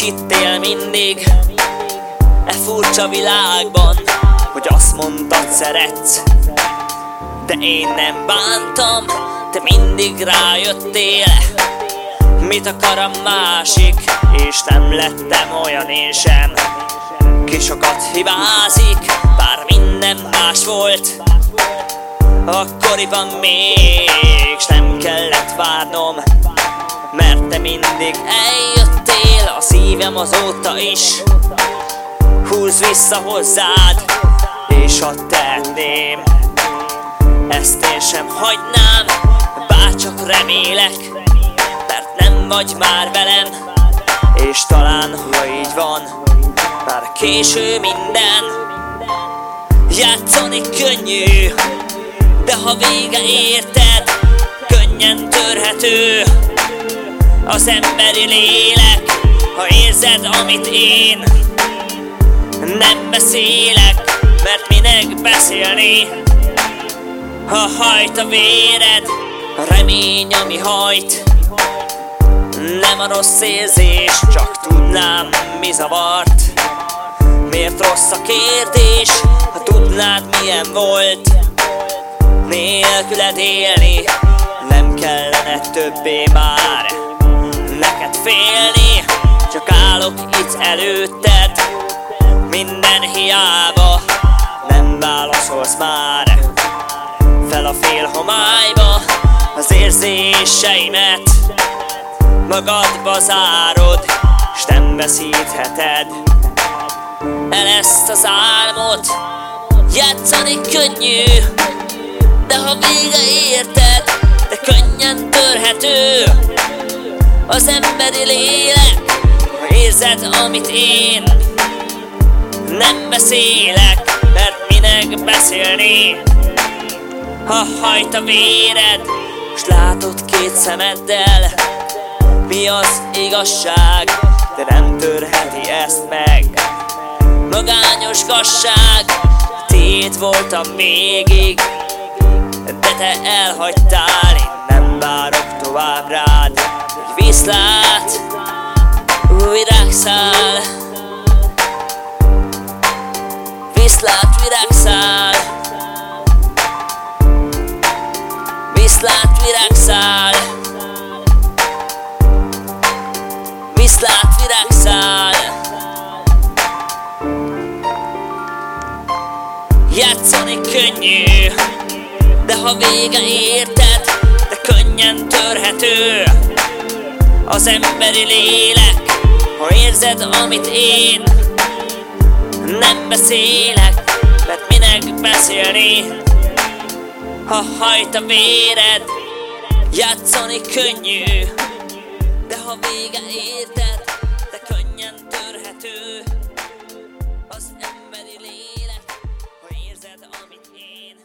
itt él mindig. E furcsa világban Hogy azt mondtad szeretsz. De én nem bántam Te mindig rájöttél. Mit akar a másik És nem lettem olyan én sem. Ki sokat hibázik Bár minden más volt. Akkoriban még S nem kellett várnom Mert te mindig eljöttél A szívem azóta is. Húz vissza hozzád És ha tenném Ezt én sem hagynám Bárcsak remélek Mert nem vagy már velem. És talán ha így van Már késő minden. Játszani könnyű de ha vége érted, könnyen törhető Az emberi lélek, ha érzed, amit én Nem beszélek, mert minek beszélni? Ha hajt a véred, a remény, ami hajt. Nem a rossz érzés, csak tudnám, mi zavart. Miért rossz a kérdés, ha tudnád milyen volt. Nélküled élni nem kellene többé már Neked félni, állok itt előtted. Minden hiába nem válaszolsz már Fel a fél homályba az érzéseimet. Magadba zárod, s nem veszítheted El ezt az álmot, játszani könnyű de ha vége érted, de könnyen törhető Az emberi lélek, érzed, amit én Nem beszélek, mert minek beszélni? Ha hajt a véred, s látod két szemeddel Mi az igazság, de nem törheti ezt meg. Magányos gasság, tét voltam végig de te elhagytál, én nem várok tovább rád. Viszlát, virágszál. Viszlát, virágszál. Viszlát, virágszál. Viszlát, virágszál. Játszani könnyű de ha vége érted, de könnyen törhető Az emberi lélek, ha érzed, amit én Nem beszélek, mert minek beszélni? Ha hajt a véred Játszani könnyű De ha vége érted De könnyen törhető Az emberi lélek. Ha érzed, amit én